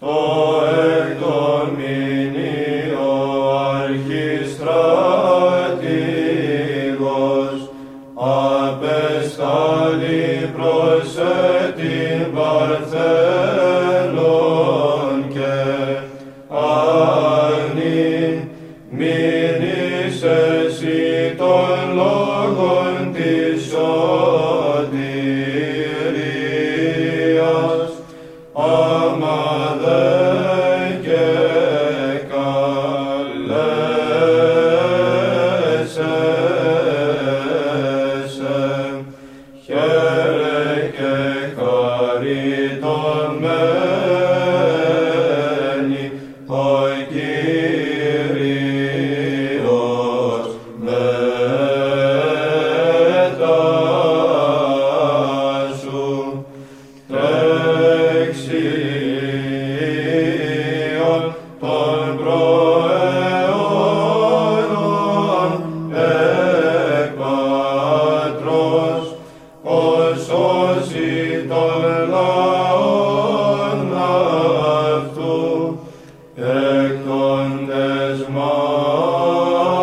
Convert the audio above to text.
το εκ των μηνύο αρχιστρατηγός, απεσταλεί προς την Παρθέλων και ανήν μείνεις εσύ τον meleke cariton me Ecco, des mar.